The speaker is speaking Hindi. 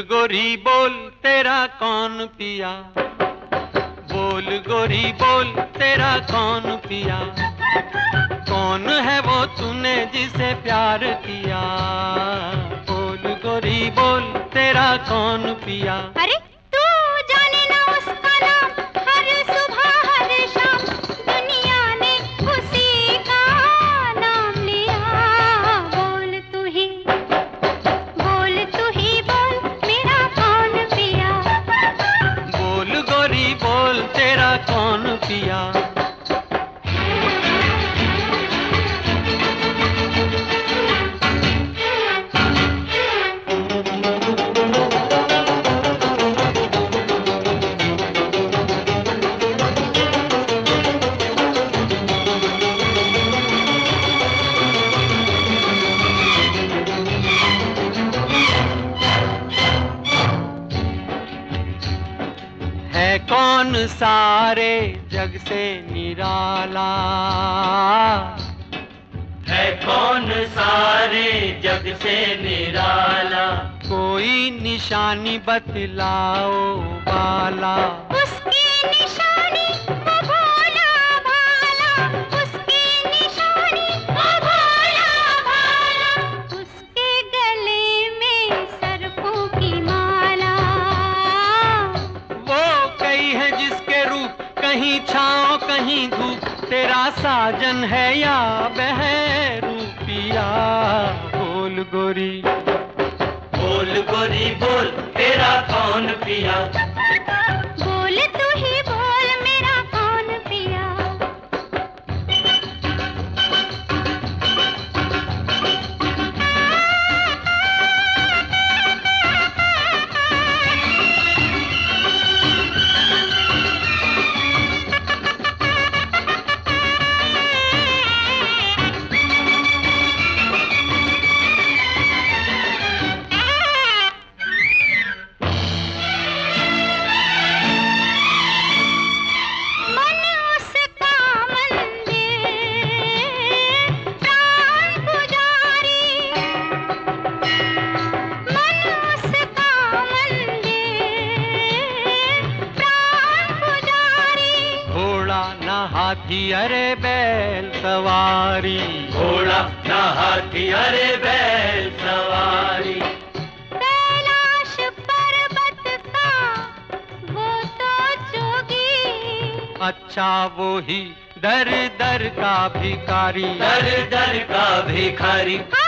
गोरी बोल, तेरा कौन पिया? बोल गोरी बोल, तेरा कौन पिया? कौन है वो तूने जिसे प्यार किया? बोल गोरी बोल, तेरा कौन पिया? अरे है कौन सारे जग से निराला? है कौन सारे जग से निराला? कोई निशानी बतलाओ बाला। जिसके रूप, कहीं छाओ कहीं धूप, तेरा साजन है या बह बहरूपिया बोल गोरी। बोल गोरी, बोल, तेरा कौन पिया? हाथी अरे बैल सवारी। घोड़ा ना हाथी अरे बैल सवारी। कैलाश पर्वत का वो तो जोगी अच्छा वो ही दर दर का भिखारी। दर दर का भिखारी। हाँ